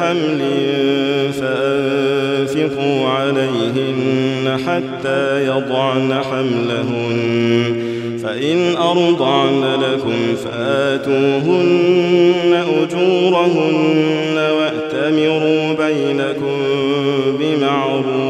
حمل فأنفقوا عليهن حتى يضعن حملهن. فإن أرضعن لكم فآتوهن أجورهن وأتمروا بينكم بمعروف.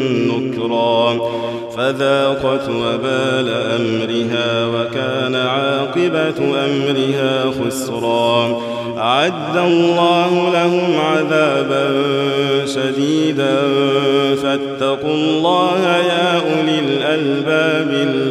فذاقت وبال أمرها وكان عاقبة أمرها خسرا. أعد الله لهم عذابا شديدا. فاتقوا الله يا أولي الألباب آمنوا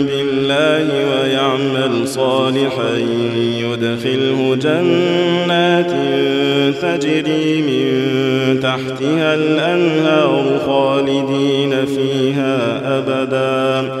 بالله ويعمل صالحا يدخله جنات تجري من تحتها الأنهار خالدين فيها أبدا.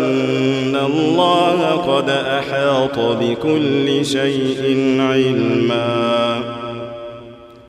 الله قد أحاط بكل شيء علما.